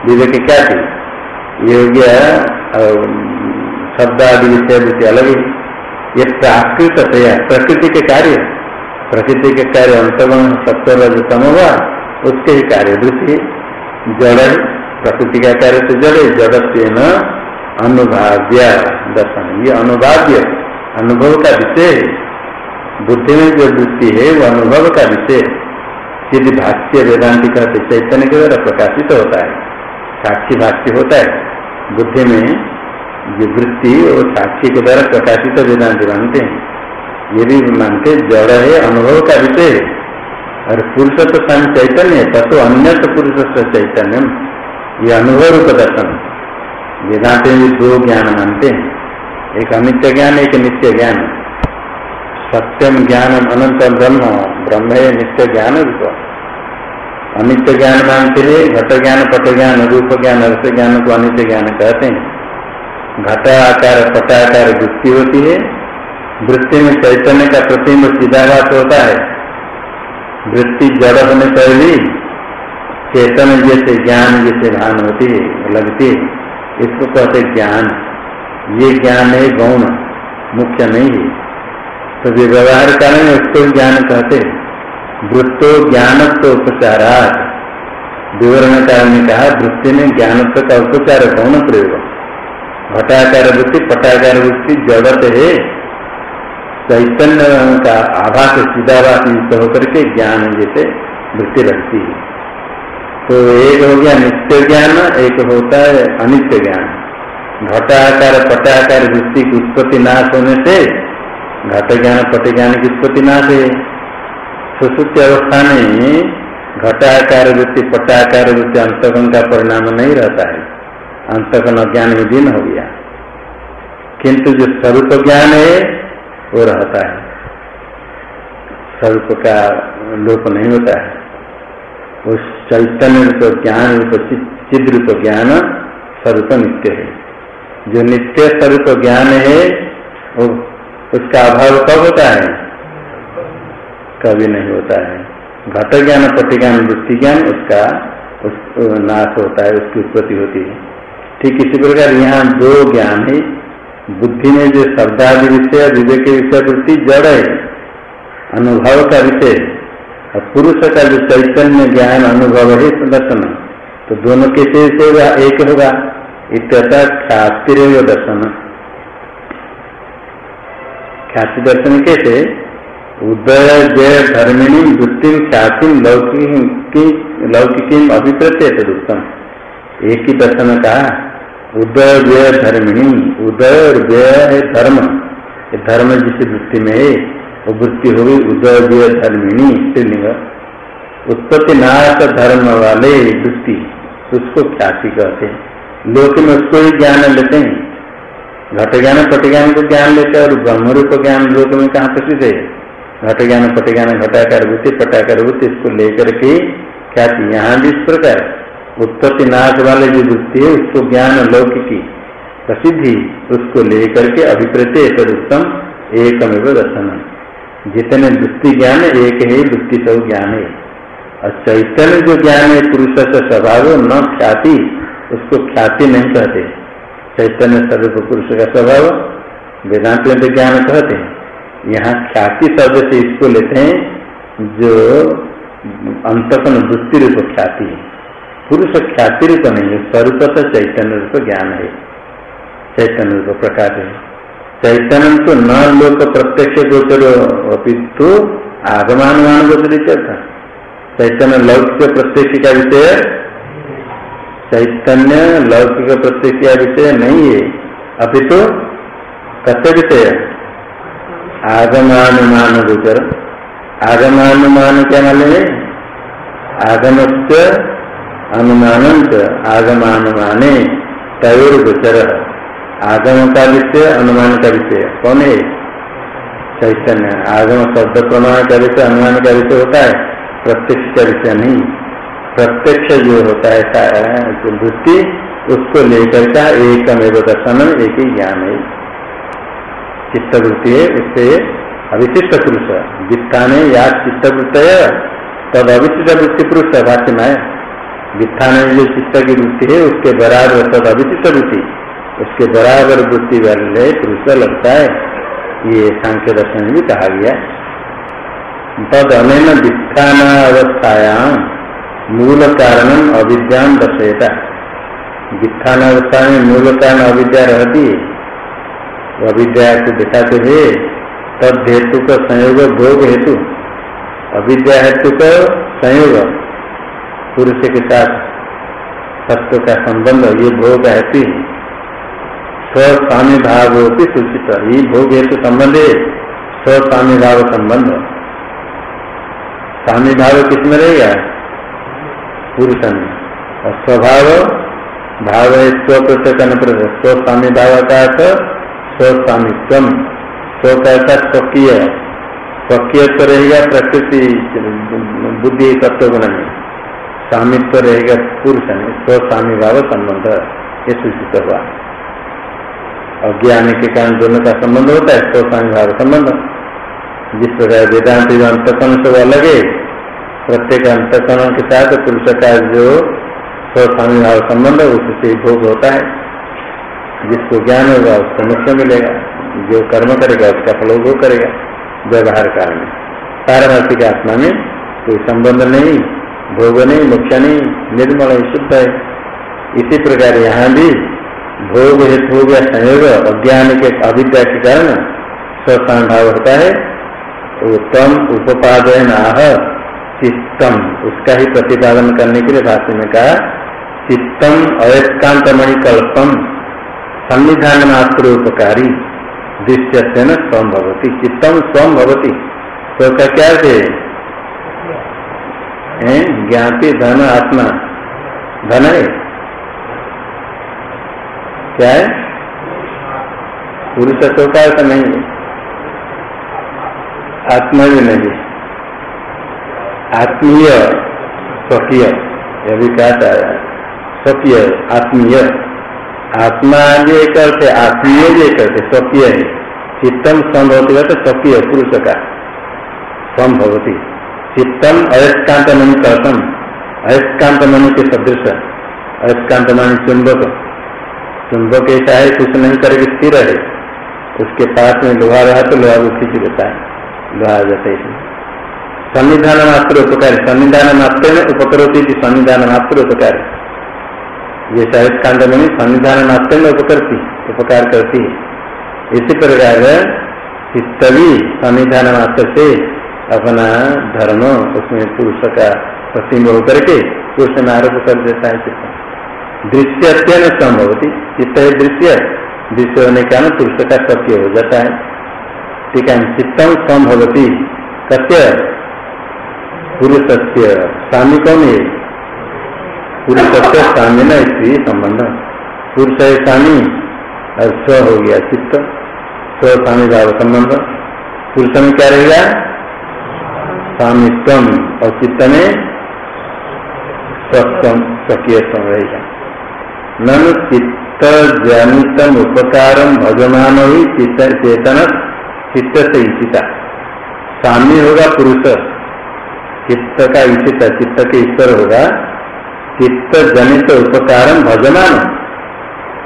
विवेक ख्याति। ये हो गया शब्द आदि विषय वृत्ति अलग है। ये प्राकृत प्रकृति के कार्य। प्रकृति के कार्य अंतगुण तम हुआ उसके ही कार्य वृत्ति जड़ प्रकृति का कार्य से जड़ जड़ से न अनुभाव्य दर्शन। ये अनुभाव्य, अनुभव का विषय बुद्धि में जो वृत्ति है, वो अनुभव का विषय यदि भाष्य वेदांति कहते चैतन्य के द्वारा प्रकाशित तो होता है, साक्षी भाष्य होता है, बुद्धि में जो वृत्ति और साक्षी के द्वारा प्रकाशित तो वेदांति मानते हैं। ये भी मानते जड़ है, अनुभव का विषय और पुरुष तो स्वयं चैतन्य है, तत्व अन्य पुरुष चैतन्य ये अनुभव रूप दर्शन। वेदांत में दो ज्ञान मानते हैं। एक अनित्य ज्ञान, एक नित्य ज्ञान। सत्यम ज्ञान अनंत ब्रह्म ब्रह्म नित्य ज्ञान रूप। अनित्य ज्ञान मानते हैं, घट ज्ञान, पट ज्ञान, रूप ज्ञान, रस ज्ञान को अनित्य ज्ञान कहते हैं। घट आकार, पट आकार वृत्ति होती है। वृत्ति में चैतन्य का प्रतिम्ब सीधाघात होता है। वृत्ति जड़ होने पर भी चेतन जैसे ज्ञान जैसे भान होती है, लगती है। इसको कहते ज्ञान। ये ज्ञान है, गौण। मुख्य नहीं है। तो जो व्यवहार कारण उसको ज्ञान कहते वृत्तो ज्ञानत्व उपचारात। विवरण कारण ने कहा, वृत्ति में ज्ञानत्व का उपचार गौण प्रयोग। घटाकार वृत्ति, पटाकार वृत्ति जड़त है। चैतन्य का आभास, सीधाभास युक्त होकर के ज्ञान जैसे वृत्ति रखती है। तो एक हो गया नित्य ज्ञान, एक होता है अनित्य ज्ञान। घटाकार, पटाकार वृत्ति की उत्पत्ति नाश होने से घट ज्ञान पट ज्ञान की उत्पत्ति नाश है सुसुप्त अवस्था में घटाकार वृत्ति पटाकार वृत्ति अंतगन का परिणाम नहीं रहता है। अंतगन अज्ञान में दिन हो गया। किंतु जो स्वरूप ज्ञान है, वो रहता है। स्वरूप का लोप नहीं होता है। उस चैतन्य रूप ज्ञान रूप चिद रूप ज्ञान स्वरूप नित्य है। जो नित्य स्वरूप ज्ञान है, वो उसका अभाव कब होता है? कभी नहीं होता है। घट ज्ञान, पट ज्ञान, वृत्ति ज्ञान, उसका, उस नाश होता है, उसकी उत्पत्ति होती है। ठीक इसी प्रकार यहाँ दो ज्ञान है। बुद्धि में जो शब्दादि विषय, विवेक विषय, वृत्ति जड़ है। अनुभव का विषय और पुरुष का जो चैतन्य ज्ञान अनुभव है दर्शन तो दोनों के से एक होगा। इत्यता ख्याति दर्शन। ख्याति दर्शन कैसे? उदय, जय, धर्मिणी वृत्ति ख्याति, लौकिक लौकिकी अभिप्रत्य उत्तम एक ही दर्शन का। उदय व्यय धर्मिणी। उदय और व्यय है धर्म। धर्म जिस वृत्ति में है वो हो गई उदय धर्मिणी श्रीलिंग उत्पत्ति नाश धर्म वाले वृत्ति उसको ख्याति कहते हैं। लोक में उसको ही ज्ञान लेते हैं। घट ज्ञान पट ज्ञान को ज्ञान लेते हैं और ब्रह्म रूप ज्ञान लोक में कहाँ प्रसिद्ध है घट ज्ञान पट ज्ञान घटाकार वृत्ति पटाकार वृत्ति इसको लेकर के क्या यहाँ भी इस प्रकार। उत्पत्ति नाश वाले जो वृत्ति है, उसको ज्ञान लोक की प्रसिद्धि, उसको लेकर के अभिप्रत्य उत्तम एकमेव दर्शन जितने वृत्ति ज्ञान, एक है वृत्ति सब ज्ञान है। और चैतन्य जो ज्ञान है, पुरुष से स्वभाव न ख्याति, उसको ख्याति नहीं कहते। चैतन्य स्वरूप पुरुष का स्वभाव, वेदांत में तो ज्ञान कहते हैं। यहाँ ख्याति शब्द से इसको लेते हैं, जो अंतकन वृत्ति रूप ख्याति है। पुरुष ख्याति रूप नहीं है, स्वरूप चैतन्य रूप ज्ञान है। चैतन्य रूप प्रकाश है। चैतन्य तो न लोक प्रत्यक्ष गोचर अपितु आगमानुमान गोचर था चैतन्य लौकिक प्रत्यक्ष का विषय चैतन्य लौकिक प्रत्यक्ष का विषय नहीं है। अपितु कस्य विषय आगमानुमान गोचर। आगमानुमान क्या मालूम है? आगम से अनुमान आगमानुमाने तयोर गोचर आगम का विषय, अनुमान का विषय। कौन है? चैतन्य। आगम शब्द प्रमाण का विषय, अनुमान का विषय होता है? प्रत्यक्ष का विषय नहीं। प्रत्यक्ष जो होता है वृत्ति उसको लेकर का एक मेव दर्शन एक ही ज्ञान है। चित्तवृत्ति है, उससे अविशिष्ट पुरुष। वित्थान या चित्तवृत्त तद अविशिष्ट वृत्ति पुरुष भाष्य में। वित्थान जो चित्त की वृत्ति है, उसके बराबर तद अविशिष्ट वृत्ति। उसके बराबर वृत्ति वाले पुरुष लगता है। ये सांख्य दर्शन भी कहा गया तद अन वित्थान अवस्थायाम मूल कारण अविद्या दर्शयता। वित्थान अवस्था में मूल कारण अविद्या रहती है। अविद्या को दिखाते हुए तद हेतु का संयोग भोग हेतु। अविद्या हेतु का संयोग पुरुष के साथ सत्व का संबंध, ये भोग हेतु है स्वामी भाव होती सूचित। ये भोग हेतु संबंध है स्वामी भाव संबंध स्वामी भाव किसमें रहेगा पुरुष में। और स्वभाव भाव है स्व प्रत्यन स्व स्वामी भाव का अर्थ स्वस्वामित्व स्व का स्वकीय स्वकीय तो रहेगा प्रकृति, बुद्धि, तत्व गुण में। स्वामित्व रहेगा पुरुष में। स्वस्वामी भाव संबंध। ये सूचित हुआ। अज्ञान के कारण दोनों का संबंध होता है स्वसांग भाव संबंध। जिस प्रकार वेदांत जो अंतकरण सब अलग है प्रत्येक अंतकरण के साथ पुरुष का जो स्वस्वामी भाव संबंध उससे भोग होता है। जिसको ज्ञान होगा, उसको मुख्य मिलेगा। जो कर्म करेगा, उसका फल भोग करेगा। व्यवहार काल में पारमार्थिक आत्मा में कोई संबंध नहीं, भोग नहीं मुख्य नहीं, निर्मल शुद्ध है। इसी प्रकार यहाँ भी भोग हेतु हो गया संयोग अज्ञान के अविद्या के कारण स्वस्थान भाव होता है। उत्तम उपादय आह चित्तम, उसका ही प्रतिपादन करने के लिए भाष्य में कहा, चित्तम अयस्कांत मणिकल्पम संविधान मात्र उपकारी दृश्य से न स्वम भवती। चित्तम स्वम भवती। स्व का क्या थे ज्ञाति, धन, आत्मा। धन है। क्या है? पुरुष तो का ऐसा नहीं है। आत्मा भी नहीं आत्मीय स्वकीय, यह भी कहता है। स्वकीय, आत्मीय। आत्मा एक करते आत्मीय एक करते स्वकीय है। चित्तम संभवती कहते स्वकीय, पुरुष का। संभवती। चित्तम अयस्कांत मनु कहतम अयस्कांत मनु के सदृश। अयस्कांत मनु चुंबक। चुंबक ऐसा है कुछ नहीं करके स्थिर है उसके पास में लोहा रहा तो लोहा को खींच देता है, लोहा जाता है। संविधान मात्र उपकार, संविधान मात्र में उपकार होती थी, संविधान मात्र उपकार। ये शायद कांड में संविधान मात्र में उपकरती उपकार करती है। इसी प्रकार चित्त भी संविधान मात्र से अपना धर्म, उसमें पुरुष का प्रतिम्ब करके पुरुष में आरोप कर देता है चित्त दृश्य अत्यन संभवती। चित्त है दृश्य दृश्य होने का पुरुष का सत्य हो जाता है। ठीक है, चित्तम संभवती। सत्य। पुरुष सत्य स्वामी कौन है? पुरुष सत्य स्वामी न स्त्री संबंध। पुरुष है स्वामी और स्व हो गया चित्त। स्व स्वामी भाव संबंध। पुरुष में क्या रहेगा स्वामित्व और चित्त में स्वत्व स्वकीय रहेगा ननु चित्त जनित उपकार भजमान ही चेतन चित्त से ईशिता स्वामी होगा पुरुष। चित्त का ईशिता चित्त के ईश्वर होगा। चित्त जनित उपकार भजमान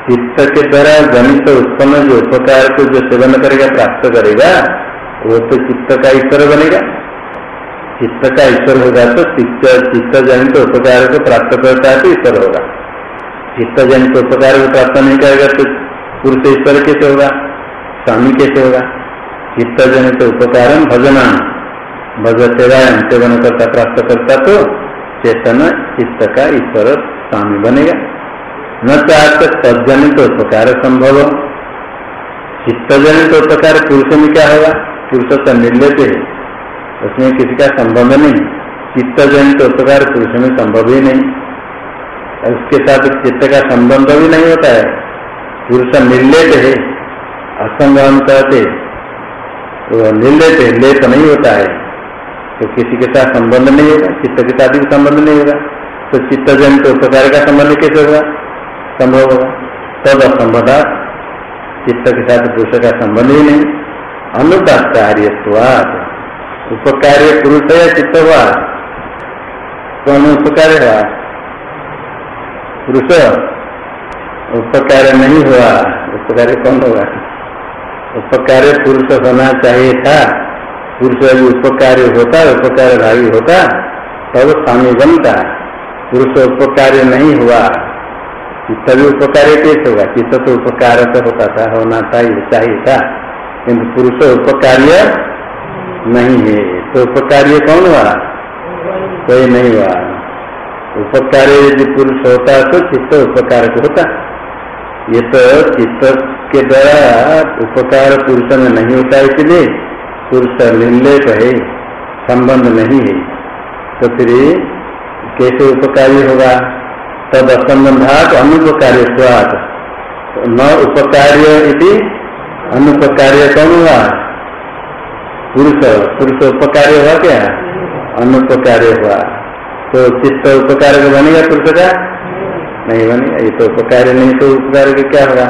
चित्त के द्वारा जनित उत्पन्न जो उपकार को जो सेवन करेगा, प्राप्त करेगा, वो तो चित्त का ईश्वर बनेगा। चित्त का ईश्वर होगा तो चित्त चित्त जनित उपकार को प्राप्त करता है तो ईश्वर होगा। चित्त जन को उपकार को प्राप्त नहीं करेगा तो पुरुष ईश्वर कैसे होगा? स्वामी कैसे होगा? चित्त जनित उपकार भजना। भज सेवायन सेवन करता प्राप्त करता तो चेतन चित्त का ईश्वर स्वामी बनेगा। न चाहते तजनित उपकार संभव। चित्त जनित उपकार पुरुष में क्या होगा? पुरुष तो निर्लित है। उसमें किसी का संबंध नहीं। चित्त जनित उपकार पुरुष में संभव ही नहीं। उसके साथ चित्त का संबंध भी नहीं होता है। पुरुष निर्लेप है असंग हम कहते तो निर्लेप है, लेप नहीं होता है। तो किसी के साथ संबंध नहीं होगा, चित्त के साथ भी संबंध नहीं होगा। तो चित्त जनित उपकार का संबंध कैसे होगा? संभव होगा। तब असंबधा चित्त के साथ पुरुष का संबंध ही नहीं। अनुदात कार्यवाद उपकार्य पुरुष है चित्त हुआ कौन उपकार्य हुआ पुरुष उपकार नहीं हुआ। उपकार कौन होगा? उपकार्य पुरुष होना चाहिए था। पुरुष यदि उपकार्य होता, उपकार भागी होता, तब स्वामी बनता। पुरुष उपकार नहीं हुआ। चित्त भी उपकार्य कैसे होगा? चित्त तो उपकार तो होता था, होना चाहिए था। किंतु पुरुष उपकार्य नहीं है। तो उपकार्य कौन हुआ? कोई नहीं हुआ। उपकार्य यदि पुरुष होता तो चित्त उपकार होता। ये तो चित्त के द्वारा उपकार पुरुष में नहीं होता, इसलिए पुरुष निर्लेप है संबंध नहीं है। तो फिर कैसे उपकारी होगा? तद असंबंधात अनुपकार्य स्वाद न उपकार्य अनुपकार्य कौन हुआ? पुरुष। पुरुष उपकार्य हुआ क्या? अनुपकार्य हुआ। तो चित्त उपकार बनेगा पुरुष का नहीं बनेगा। ये तो उपकार नहीं तो उपकार क्या होगा?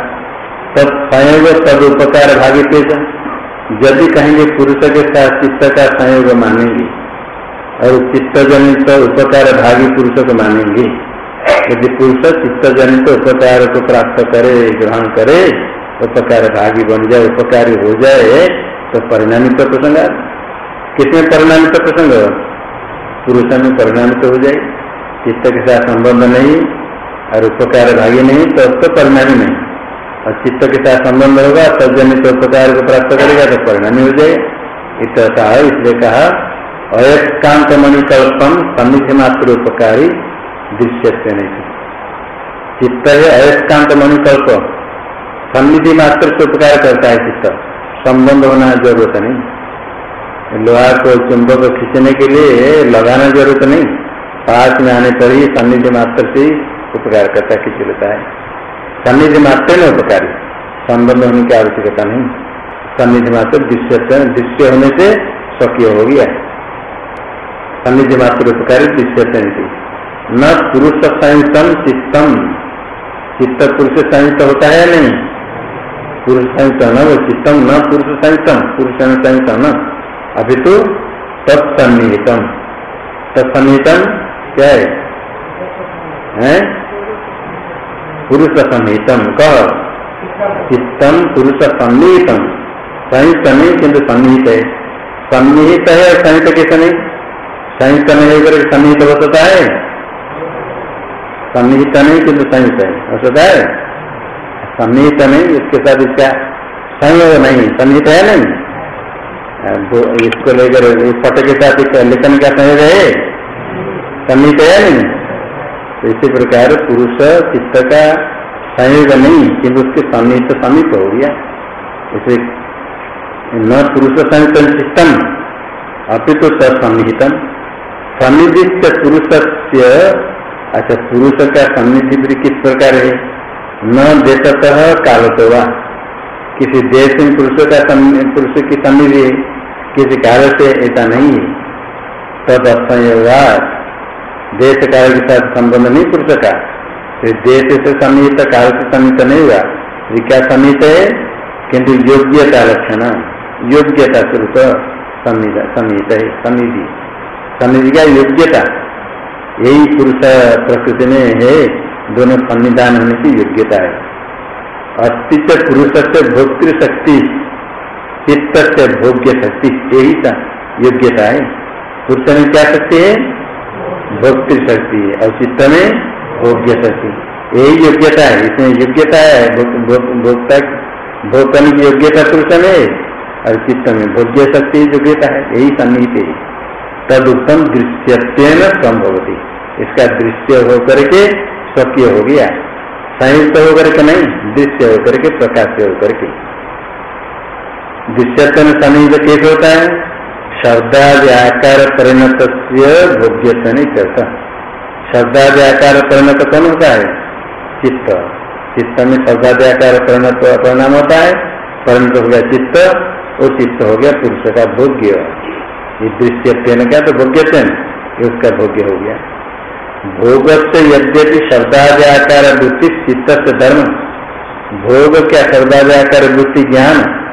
तब संयोग तद उपकार भागी तेज। यदि कहेंगे पुरुष के साथ चित्त का संयोग मानेंगे, और चित्त जनित उपकार भागी पुरुष को मानेंगे, यदि पुरुष चित्त जनित उपकार को प्राप्त करे, ग्रहण करे, उपकार भागी बन जाए, उपकारी हो जाए तो परिणामित प्रसंग किसमें परिणामित प्रसंग पुरुष में परिणामित हो जाए, चित्त के साथ संबंध नहीं और उपकार भागी नहीं तो तो परिणामी नहीं। और चित्त के साथ संबंध होगा, तब जनित उपकार को प्राप्त करेगा तो परिणामी हो जाए। इतना है, इसलिए कहा अयस्कांत मणिकल्पम सन्निधि मात्र उपकारी दृश्य से नहीं। चित्त है अयस्कांत मणिकल्प सन्निधि मात्र से उपकार करता है चित्त। संबंध होना ज़रूरत नहीं। लोहा को चुंबक खींचने के लिए लगाना ज़रूरत नहीं। पास में आने पर ही सन्निधि मात्र से उपकार करता खींच लेता है। सन्निधि मात्र में उपकारी। संबंध होने की आवश्यकता नहीं। सन्निधि मात्र दृश्य दृश्य होने से स्वकीय हो गया। सन्निधि मात्र उपकारी, दृश्य न पुरुष संयुक्तम चित्तम। चित्त पुरुष संयुक्त होता है नहीं? पुरुष संयुक्त न, वो चित्तम न पुरुष संयुक्तम पुरुष संयुक्त न। अभी तो तत्सन्निहितम। तत्सन्निहितम क्या है, है? पुरुष सन्निहितम कह। चित्तम पुरुष सन्निहितम संयुक्त नहीं किंतु सन्निहित है। सन्निहित है और संयुक्त कैसे नहीं? संयुक्त नहीं होकर सन्निहित हो सकता है। सन्निहित नहीं किंतु संयुक्त है। हो सकता है? सन्निहित नहीं इसके साथ इसका संयोग नहीं। सन्निहित है नहीं? इसको लेकर पट के साथ लेखन का संयोग है। सन्निहित है नहीं? तो इसी प्रकार पुरुष चित्त का संयोग नहीं, किंतु उसके सन्निहित समीप हो गया। इसे न पुरुष संयुक्त चित्तम अपितु तो सन्निहितम सन्निधित पुरुष से अच्छा पुरुष का सन्निधि किस प्रकार है? न देशतः कालतोवा किसी देश में पुरुष का पुरुष की सन्निधि किसी काल से ऐसा नहीं है। तद असंयोगात देश काल के साथ संबंध नहीं पुरुष का। देश से सन्निहित काल से सन्निहित नहीं हुआ। क्या सन्निहित है? किंतु योग्यता लक्षण। योग्यता स्वरूप सन्निहित है सन्निधि सन्निधि का योग्यता। यही पुरुष प्रकृति में है, दोनों संविधान होने की योग्यता है। अस्तित्व पुरुष से भोक्तृ शक्ति चित्त से भोग्य शक्ति, यही योग्यता है। पुरुष में क्या शक्ति है? भोक्तृ शक्ति है, और चित्त में भोग्य शक्ति। यही योग्यता है, इसमें योग्यता है भोक्ता भोग करने की योग्यता पुरुष में और चित्त में भोग्य शक्ति योग्यता है, यही सन्निहित है। तद उत्तम दृश्य संभवती। इसका दृश्य होकर के स्वकीय हो गया। संयुक्त होकर के नहीं, दृश्य होकर के प्रकाश होकर के। दृश्यत्व में कैसे होता है? शब्दादि आकार परिणत भोग्यत्व नहीं करता शब्दादि आकार परिणत कौन होता है? चित्त। चित्त में शब्दादि आकार परिणत परिणाम होता है। परिणत हो गया चित्त, और चित्त हो गया पुरुष का भोग्य। ये दृश्य तेन क्या तो भोग्य तेन उसका भोग्य हो गया। भोग से यद्यपि शब्दादि आकार वृत्ति चित्त धर्म। भोग क्या शब्दादि आकार वृत्ति ज्ञान?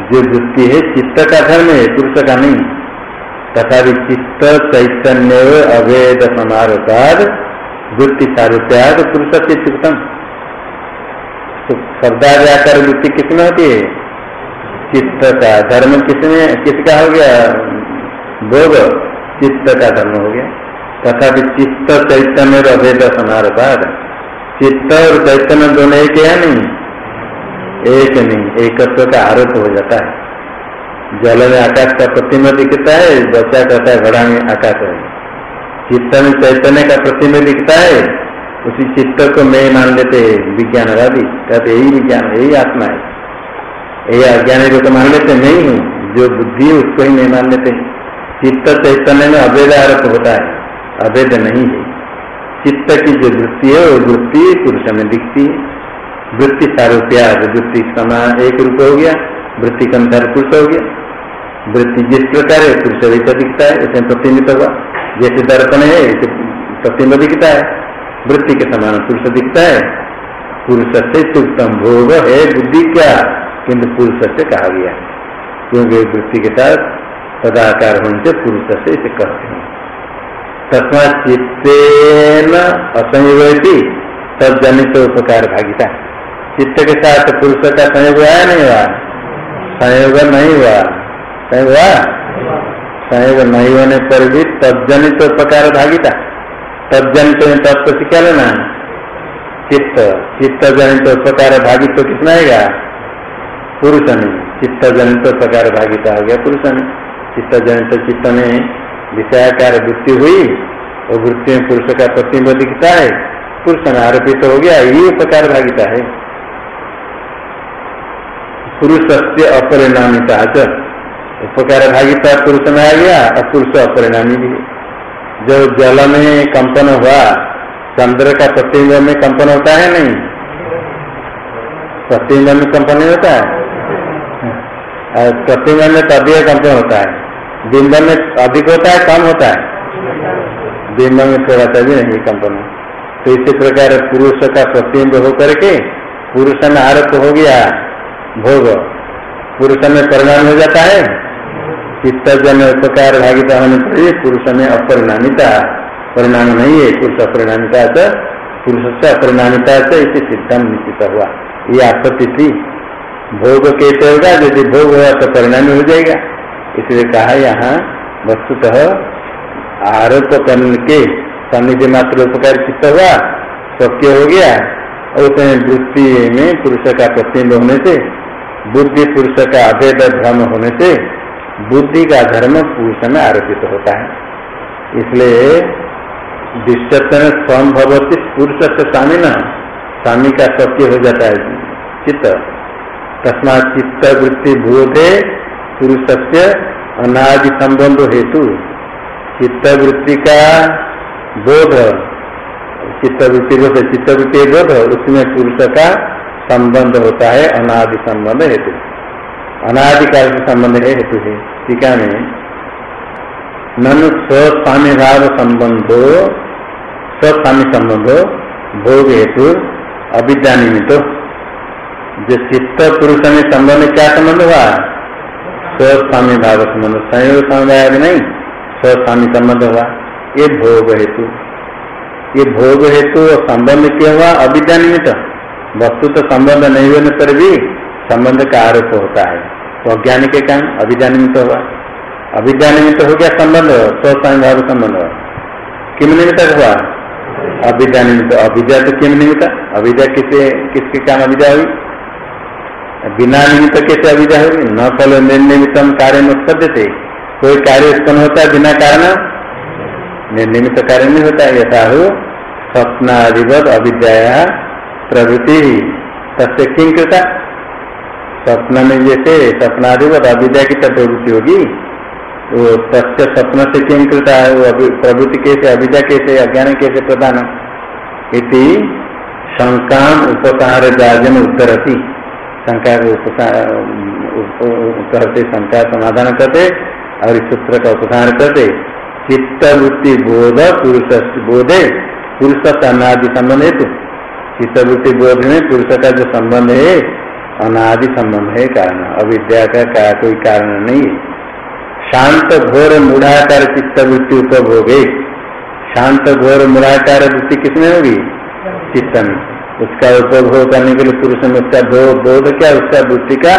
जो वृत्ति है, चित्त का धर्म है, पुरुष का नहीं। तथा चित्त चैतन्य अवैध समारोपाद, वृत्ति सारूत्याग पुरुष से चित्तम। तो शब्दादि आकार वृत्ति किसमें होती है? चित्त का धर्म किसने किसका हो गया? भोग। चित्त का धर्म हो गया। तथा चित्त चैतन्य अभेद समारोपाद। चित्त और चैतन्य दोनों एक है नहीं? एक नहीं, एकत्व का आरोप हो जाता है। जल में आकाश का प्रतिम्ब दिखता है बच्चा कहता है, घड़ा में आकाश है। चित्त में चैतन्य का प्रतिम्ब दिखता है, उसी चित्त को मैं मान लेते विज्ञानवादी। कहते यही विज्ञान, यही आत्मा है। यही अज्ञानी को तो मान लेते नहीं हूँ, जो बुद्धि है, उसको ही नहीं मान लेते चित्त चैतन्य में अवैध आरोप होता है अवैध नहीं है। चित्त की जो वृत्ति है, वो वृत्ति पुरुष में दिखती है। वृत्ति सारूप्याग वृत्ति समान एक रूप हो गया, वृत्ति के अनुसार पुरुष हो गया। वृत्ति जिस प्रकार है, पुरुष वैसा दिखता है उसमें प्रतिबिंबित हुआ जैसे दर्पण है ऐसे प्रतिबिंब दिखता है। वृत्ति के समान पुरुष दिखता है। पुरुष से उत्तम भोग है बुद्धि क्या? किंतु पुरुष से कहा गया। क्योंकि वृत्ति के साथ सदाकार होने से पुरुष से इसे कहते हैं। तस्मा चित्तेन असंयोग तब जनित उपकार भागिता। चित्त के साथ पुरुष का संयोग हुआ या नहीं हुआ? संयोग नहीं हुआ। संयोग हुआ? संयोग नहीं होने पर भी तजनित उपकार भागिता। तजनित तत्व से क्या लेना चित्त चित्त। जनित उपकार भागित तो कितना आएगा? पुरुष में चित्त जनित प्रकार भागिता हो गया पुरुष में चित्त जनित चित्त में विषयाकार वृत्ति हुई, और वृत्ति में पुरुष का प्रतिम्ब दिखता है? पुरुष में आरोपित हो गया ये प्रकार भागिता है। पुरुष से अपरिणामिता उपकार भागिता पुरुष में आ गया और पुरुष अपरिणामी भी। जो जल में कंपन हुआ, चंद्र का प्रतिम्ब में कंपन होता है नहीं? प्रतिम्ब में कंपन नहीं होता है? प्रतिमा में तो अधिक कंपन होता है। बिंब में अधिक होता है, कम होता है? बिंब में थोड़ा सा भी नहीं कंपन तो इसी प्रकार पुरुष का प्रतिबिंब होकर के, पुरुष में आरोप हो गया। भोग। पुरुष में परिणाम हो जाता है। चित्त जन उपकार भागिता होने पर पुरुष में अपरिणामिता। परिणाम नहीं है, पुरुष अपरिणामिता से पुरुष से अपरिणामिता से इसे सिद्धम निश्चित हुआ। ये आपत्ति थी। भोग कैसे होगा? यदि भोग हुआ तो परिणाम हो जाएगा। इसलिए कहा यहाँ, वस्तुतः आरोप करने के सन्निधि मात्र उपकार चित्त हुआ, सत्य हो गया। और उसमें वृत्ति में पुरुष का प्रतिम्ब होने से बुद्धि पुरुष का अभेद धर्म होने से बुद्धि का धर्म पुरुष में आरोपित होता है। इसलिए दृश्यत्व स्वयं पुरुष से स्वामी न, स्वामी का सत्य हो जाता है चित्त। तस्मा चित्त वृत्ति बोधे पुरुष से अनादि संबंध हेतु चित्त वृत्ति का बोध, चित्तवृत्ति बोध चित्त वृत्ति बोध, उसमें पुरुष का संबंध होता है अनादि संबंध हेतु। अनादिकाल से संबंध है हेतु है। टीका में ननु स्वस्वामी भाव संबंधो, स्वस्वामी संबंधो, भोग हेतु अविद्या निमित्त। जो चित्त पुरुष में संबंध क्या संबंध हुआ? स्वस्वामी भाव संबंध संयोग समुदाय नहीं, स्वस्वामी संबंध हुआ। ये भोग हेतु। ये भोग हेतु संबंध क्या हुआ? अविद्या निमित्त। वस्तु तो संबंध नहीं होने पर भी संबंध का आरोप होता है। तो अज्ञान के कारण अविद्या निमित्त हुआ। अविद्या निमित्त हो गया संबंध स्वस्वामी भाव संबंध किम निमित्त हुआ? अविद्या निमित्त अविद्या तो किम निमित्त? अविद्या किसे, किसके काम अभिद्या हुई? बिना निमित्त कैसे अविद्या होगी न फल निर्निमितम कार्य में उत्पद्य थे कोई कार्य उत्पन्न होता है बिना कारण? निर्निमित कार्य नहीं होता। है यथा हो स्वप्नादिवत अविद्या प्रवृत्ति तस्य किं कृता? स्वप्न में जैसे स्वप्नादिवत अविद्या की प्रवृत्ति होगी। तो तस्य स्वप्न से किं कृता? है वो प्रवृत्ति कैसे, अविद्या कैसे, अज्ञान कैसे प्रधान? इति शंका उपकार जाजन उत्तरती। शंका को कहते शंका समाधान करते, और इस सूत्र का उपधान करते। चित्तवृत्ति बोध पुरुष बोधे पुरुष अनादि संबंध है तो। चित्तवृत्ति बोध में पुरुष का जो संबंध है अनादि संबंध है कारण। अविद्या का, का कोई कारण नहीं शांत घोर मूढ़ाकार चित्तवृत्ति उपभोगे शांत घोर मूढ़ाकार वृत्ति किसमें होगी? चित्त में। उसका उपभोग करने के लिए पुरुष में उसका बोध क्या उसका वृत्ति का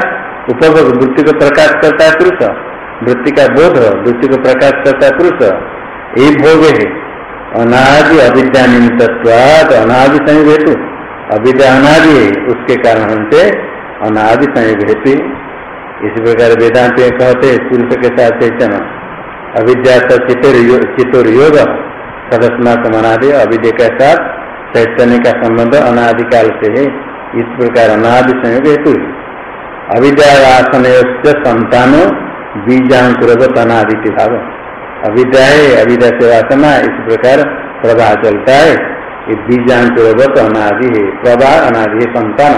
उपभोग। वृत्ति को प्रकाश करता है पुरुष। वृत्ति का बोध वृत्ति को प्रकाश करता है पुरुष। ये भोग है। अनादि अविद्या निमित्तवाद अनादि संयोग हेतु अविद्या अनादि है उसके कारण हमसे अनादि संयोग हेतु इसी प्रकार वेदांत में कहते, पुरुष के साथ चैतन्य अविद्या चितुर योग सदस्मा समानादि अविद्या के साथ चैतन्य का संबंध अनादिकाल से है। इस प्रकार अनादि संयोग हेतु अविद्या संतानो बीजांकुरत अनादित्य भाव। अविद्या है अविद्या से वासना इस प्रकार प्रवाह चलता है। ये बीजांकुरवत अनादि है। प्रवाह अनादि है संतान।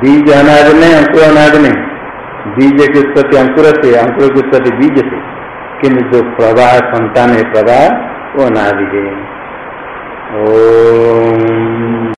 बीज अनाज में अंकुर अनाज में। बीज की उत्पत्ति अंकुर से, अंकुर की उत्पत्ति बीज से। किन्तु जो प्रवाह संतान है प्रवाह वो अनादि है। ओ